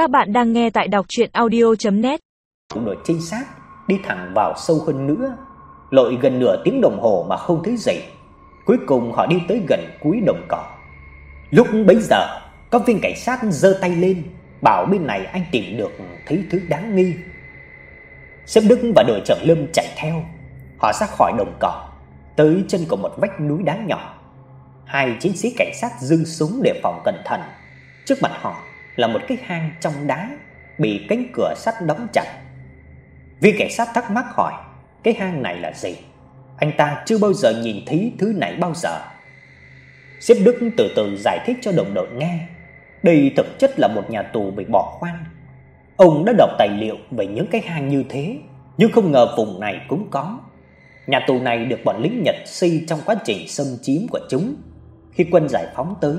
Các bạn đang nghe tại đọc audio net Đội trinh sát đi thẳng vào sâu hơn nữa, lội gần nửa tiếng đồng hồ mà không thấy dậy. Cuối cùng họ đi tới gần cuối đồng cỏ. Lúc bấy giờ, có viên cảnh sát giơ tay lên, bảo bên này anh tìm được thấy thứ đáng nghi. Sếp Đức và đội trưởng Lâm chạy theo, họ ra khỏi đồng cỏ, tới chân của một vách núi đá nhỏ. Hai chiến sĩ cảnh sát giương súng để phòng cẩn thận. Trước mặt họ là một cái hang trong đá bị cánh cửa sắt đóng chặt. Viên cảnh sát thắc mắc hỏi, cái hang này là gì? Anh ta chưa bao giờ nhìn thấy thứ này bao giờ. Sếp Đức từ từ giải thích cho đồng đội nghe. Đây thực chất là một nhà tù bị bỏ hoang. Ông đã đọc tài liệu về những cái hang như thế, nhưng không ngờ vùng này cũng có. Nhà tù này được bọn lính Nhật xây trong quá trình xâm chiếm của chúng. Khi quân giải phóng tới,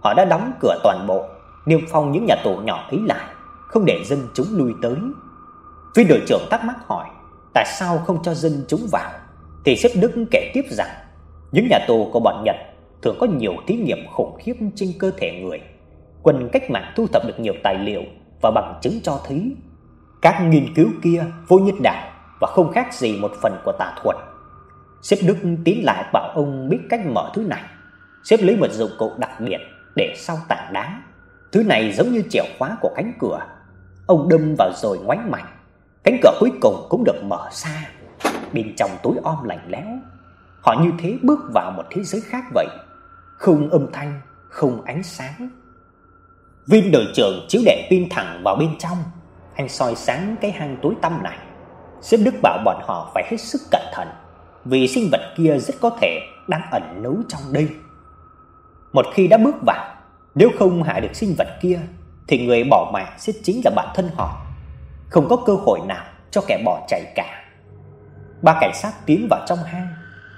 họ đã đóng cửa toàn bộ, niêm phong những nhà tù nhỏ ấy lại, không để dân chúng lui tới. Viên đội trưởng thắc mắc hỏi, tại sao không cho dân chúng vào? Thì sếp Đức kể tiếp rằng, những nhà tù của bọn Nhật thường có nhiều thí nghiệm khủng khiếp trên cơ thể người. Quân cách mạng thu thập được nhiều tài liệu và bằng chứng cho thấy các nghiên cứu kia vô nhất đạo và không khác gì một phần của tà thuật. Sếp Đức tiến lại bảo ông biết cách mở thứ này. Sếp lấy một dụng cụ đặc biệt để sau tảng đá. Thứ này giống như chìa khóa của cánh cửa. Ông đâm vào rồi ngoảnh mạnh. Cánh cửa cuối cùng cũng được mở ra. Bên trong tối om lạnh lẽo. Họ như thế bước vào một thế giới khác vậy. Không âm thanh, không ánh sáng. Viên đội trưởng chiếu đèn pin thẳng vào bên trong. Anh soi sáng cái hang tối tăm này. Sếp Đức bảo bọn họ phải hết sức cẩn thận, vì sinh vật kia rất có thể đang ẩn nấu trong đây. Một khi đã bước vào, nếu không hạ được sinh vật kia thì người bỏ mạng sẽ chính là bản thân họ. Không có cơ hội nào cho kẻ bỏ chạy cả. Ba cảnh sát tiến vào trong hang,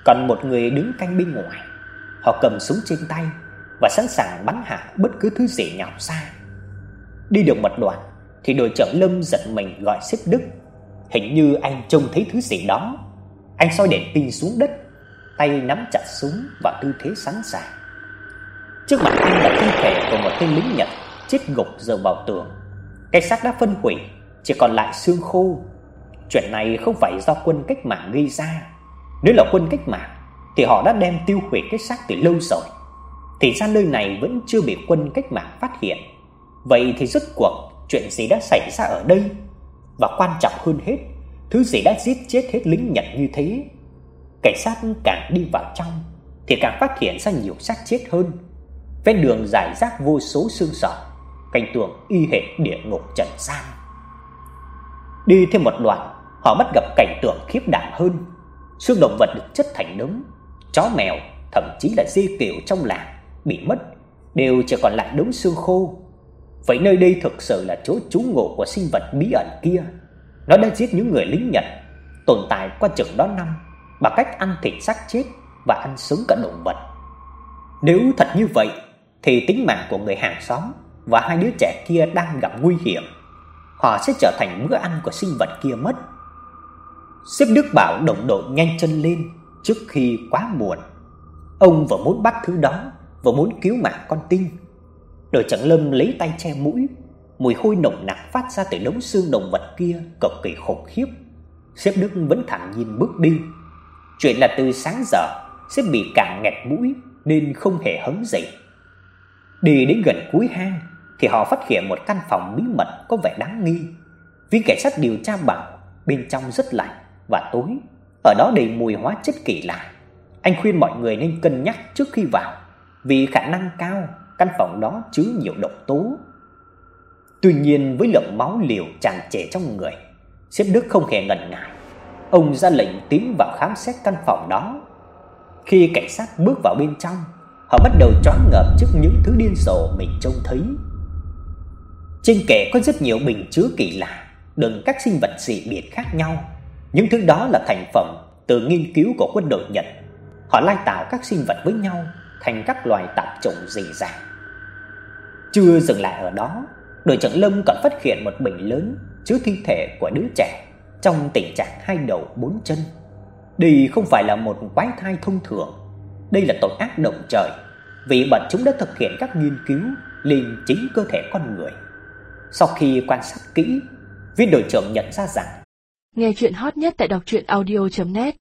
còn một người đứng canh bên ngoài. Họ cầm súng trên tay và sẵn sàng bắn hạ bất cứ thứ gì nhào ra. Đi được một đoạn thì đội trưởng Lâm giật mình gọi sếp Đức. Hình như anh trông thấy thứ gì đó. Anh soi đèn pin xuống đất, tay nắm chặt súng và tư thế sẵn sàng. Trước mặt anh là thi thể của một tên lính Nhật chết gục dựa vào tường. Cái xác đã phân hủy, chỉ còn lại xương khô. Chuyện này không phải do quân cách mạng gây ra. Nếu là quân cách mạng thì họ đã đem tiêu hủy cái xác từ lâu rồi. Thì ra nơi này vẫn chưa bị quân cách mạng phát hiện. Vậy thì rốt cuộc chuyện gì đã xảy ra ở đây? Và quan trọng hơn hết, thứ gì đã giết chết hết lính Nhật như thế? Cảnh sát càng đi vào trong thì càng phát hiện ra nhiều xác chết hơn. Ven đường rải rác vô số xương sọ, cảnh tượng y hệt địa ngục trần gian. Đi thêm một đoạn, họ bắt gặp cảnh tượng khiếp đảm hơn. Xương động vật được chất thành đống, chó mèo, thậm chí là dê kiệu trong làng bị mất, đều chỉ còn lại đống xương khô. Vậy nơi đây thực sự là chỗ trú ngụ của sinh vật bí ẩn kia. Nó đã giết những người lính Nhật, tồn tại qua chừng đó năm bằng cách ăn thịt xác chết và ăn sống cả động vật. Nếu thật như vậy thì tính mạng của người hàng xóm và hai đứa trẻ kia đang gặp nguy hiểm. Họ sẽ trở thành bữa ăn của sinh vật kia mất. Sếp Đức bảo đồng đội nhanh chân lên trước khi quá muộn. Ông vừa muốn bắt thứ đó, vừa muốn cứu mạng con tinh. Đội trưởng Lâm lấy tay che mũi, mùi hôi nồng nặc phát ra từ đống xương động vật kia cực kỳ khủng khiếp. Sếp Đức vẫn thản nhiên bước đi. Chuyện là từ sáng giờ, sếp bị cảm nghẹt mũi nên không hề hứng dậy. Đi đến gần cuối hang thì họ phát hiện một căn phòng bí mật có vẻ đáng nghi. Viên cảnh sát điều tra bảo bên trong rất lạnh và tối, ở đó đầy mùi hóa chất kỳ lạ. Anh khuyên mọi người nên cân nhắc trước khi vào, vì khả năng cao căn phòng đó chứa nhiều độc tố. Tuy nhiên với lượng máu liều tràn trề trong người, sếp Đức không hề ngần ngại. Ông ra lệnh tiến vào khám xét căn phòng đó. Khi cảnh sát bước vào bên trong, họ bắt đầu choáng ngợp trước những thứ điên rồ mình trông thấy. Trên kệ có rất nhiều bình chứa kỳ lạ, đựng các sinh vật dị biệt khác nhau. Những thứ đó là thành phẩm từ nghiên cứu của quân đội Nhật. Họ lai tạo các sinh vật với nhau thành các loài tạp chủng dị dạng. Chưa dừng lại ở đó, đội trưởng Lâm còn phát hiện một bình lớn chứa thi thể của đứa trẻ trong tình trạng hai đầu bốn chân. Đây không phải là một quái thai thông thường, đây là tội ác động trời, vì bọn chúng đã thực hiện các nghiên cứu lên chính cơ thể con người. Sau khi quan sát kỹ, viên đội trưởng nhận ra rằng Nghe chuyện hot nhất tại đọc audio net